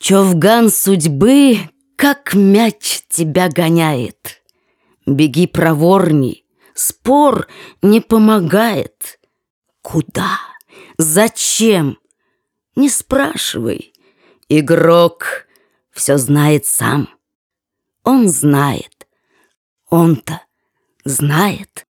Човган судьбы, как мяч тебя гоняет. Беги проворней, спор не помогает. Куда? Зачем? Не спрашивай. Игрок все знает сам. Он знает. Он-то знает.